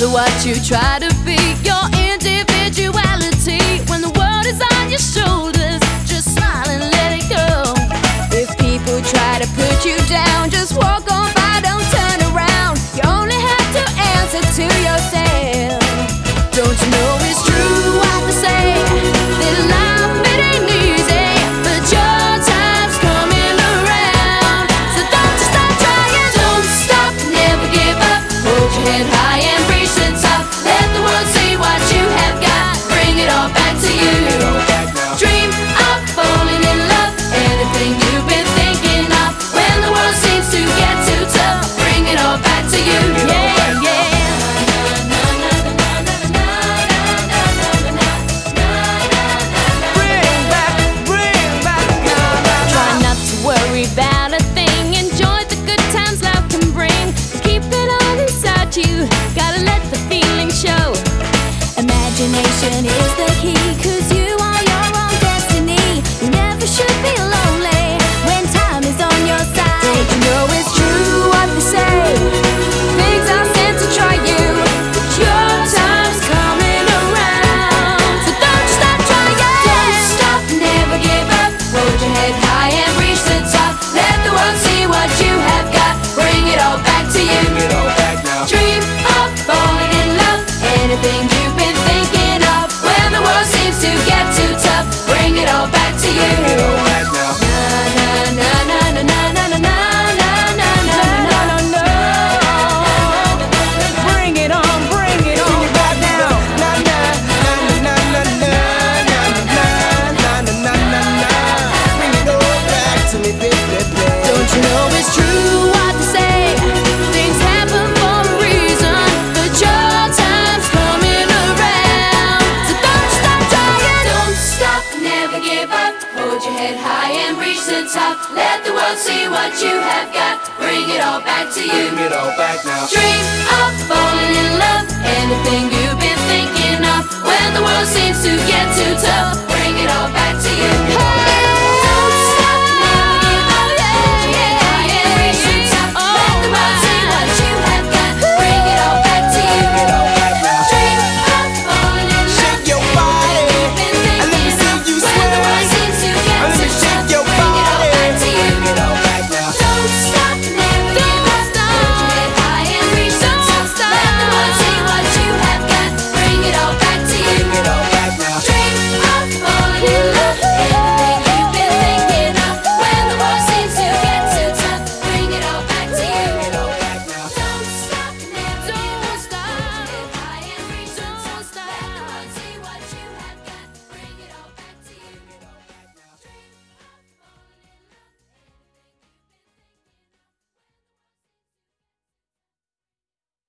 to what you try to be. Your individuality when the world is on your shoulders, just smile and let it go. If people try to put you down. high and reach the top. Let the world see what you have got. Bring it all back to you. Bring it all back now. Dream of falling in love. Anything